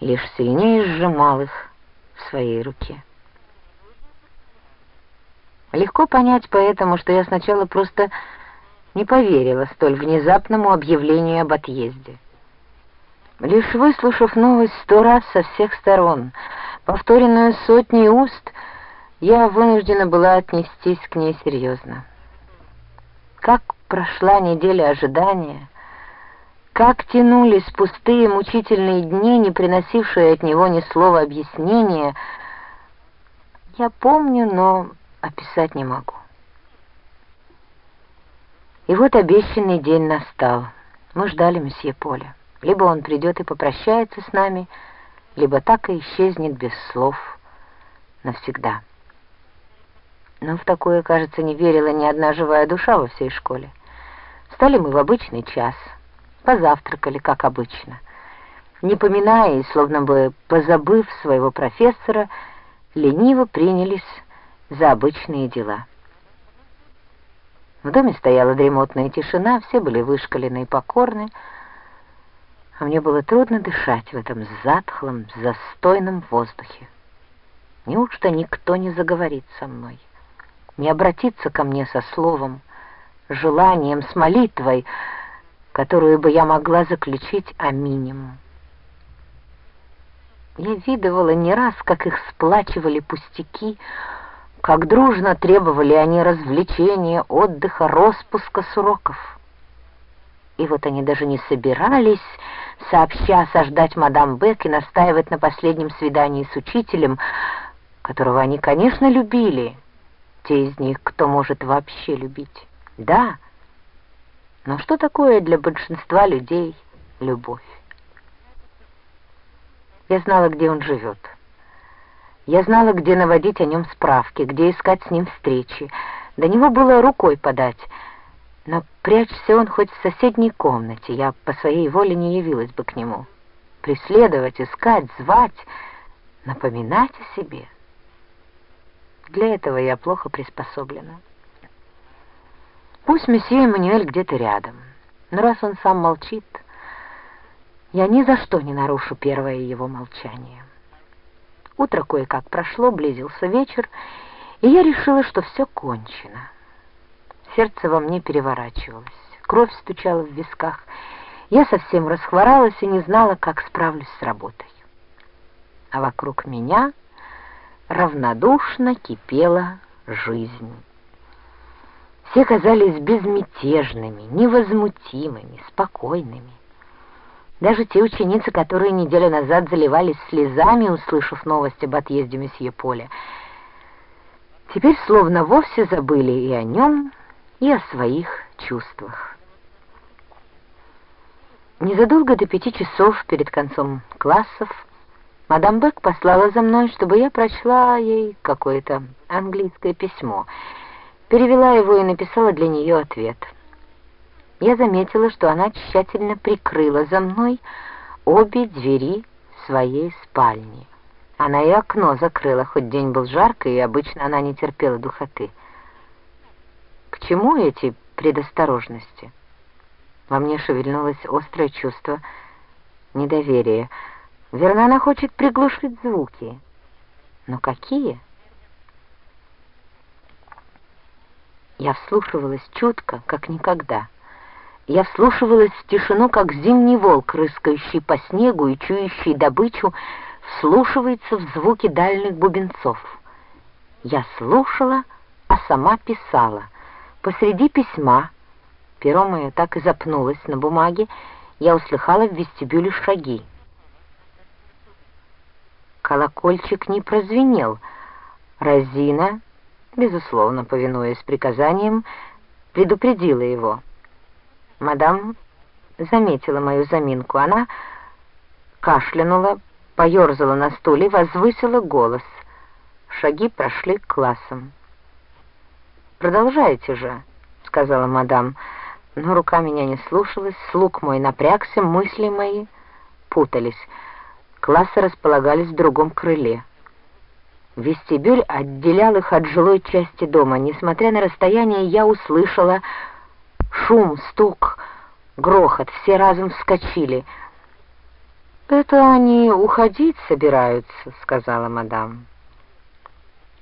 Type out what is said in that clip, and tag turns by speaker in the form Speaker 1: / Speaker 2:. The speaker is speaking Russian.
Speaker 1: лишь сильнее сжимал их в своей руке. Легко понять поэтому, что я сначала просто не поверила столь внезапному объявлению об отъезде. Лишь выслушав новость сто раз со всех сторон, повторенную сотней уст, я вынуждена была отнестись к ней серьезно. Как прошла неделя ожидания, как тянулись пустые мучительные дни, не приносившие от него ни слова объяснения, я помню, но описать не могу. И вот обещанный день настал. Мы ждали месье Поля. Либо он придет и попрощается с нами, либо так и исчезнет без слов навсегда. Но в такое, кажется, не верила ни одна живая душа во всей школе. Встали мы в обычный час, позавтракали, как обычно. Не поминая и словно бы позабыв своего профессора, лениво принялись за обычные дела. В доме стояла дремотная тишина, все были вышкалены и покорны, а мне было трудно дышать в этом затхлом, застойном воздухе. Неужто никто не заговорит со мной, не обратится ко мне со словом, желанием, с молитвой, которую бы я могла заключить о минимум? Я видывала не раз, как их сплачивали пустяки, как дружно требовали они развлечения, отдыха, распуска с. И вот они даже не собирались сообща осаждать мадам Бек и настаивать на последнем свидании с учителем, которого они, конечно, любили, те из них, кто может вообще любить. Да, но что такое для большинства людей любовь? Я знала, где он живет. Я знала, где наводить о нем справки, где искать с ним встречи. До него было рукой подать — но прячься он хоть в соседней комнате, я по своей воле не явилась бы к нему. Преследовать, искать, звать, напоминать о себе. Для этого я плохо приспособлена. Пусть месье Эммануэль где-то рядом, но раз он сам молчит, я ни за что не нарушу первое его молчание. Утро кое-как прошло, близился вечер, и я решила, что все кончено. Сердце во мне переворачивалось, кровь стучала в висках. Я совсем расхворалась и не знала, как справлюсь с работой. А вокруг меня равнодушно кипела жизнь. Все казались безмятежными, невозмутимыми, спокойными. Даже те ученицы, которые неделю назад заливались слезами, услышав новость об отъезде месье Поля, теперь словно вовсе забыли и о нем, и о своих чувствах. Незадолго до пяти часов перед концом классов мадам Бек послала за мной, чтобы я прочла ей какое-то английское письмо, перевела его и написала для нее ответ. Я заметила, что она тщательно прикрыла за мной обе двери своей спальни. Она и окно закрыла, хоть день был жаркий, и обычно она не терпела духоты. К чему эти предосторожности? Во мне шевельнулось острое чувство недоверия. Верно, она хочет приглушить звуки. Но какие? Я вслушивалась чутко, как никогда. Я вслушивалась в тишину, как зимний волк, рыскающий по снегу и чующий добычу, вслушивается в звуки дальних бубенцов. Я слушала, а сама писала — Посреди письма, перо мое так и запнулось на бумаге, я услыхала в вестибюле шаги. Колокольчик не прозвенел. Розина, безусловно, повинуясь приказаниям, предупредила его. Мадам заметила мою заминку. Она кашлянула, поерзала на стуле, возвысила голос. Шаги прошли к классам. «Продолжайте же», — сказала мадам. Но рука меня не слушалась, слуг мой напрягся, мысли мои путались. Классы располагались в другом крыле. Вестибюль отделял их от жилой части дома. Несмотря на расстояние, я услышала шум, стук, грохот. Все разом вскочили — «Это они уходить собираются», — сказала мадам.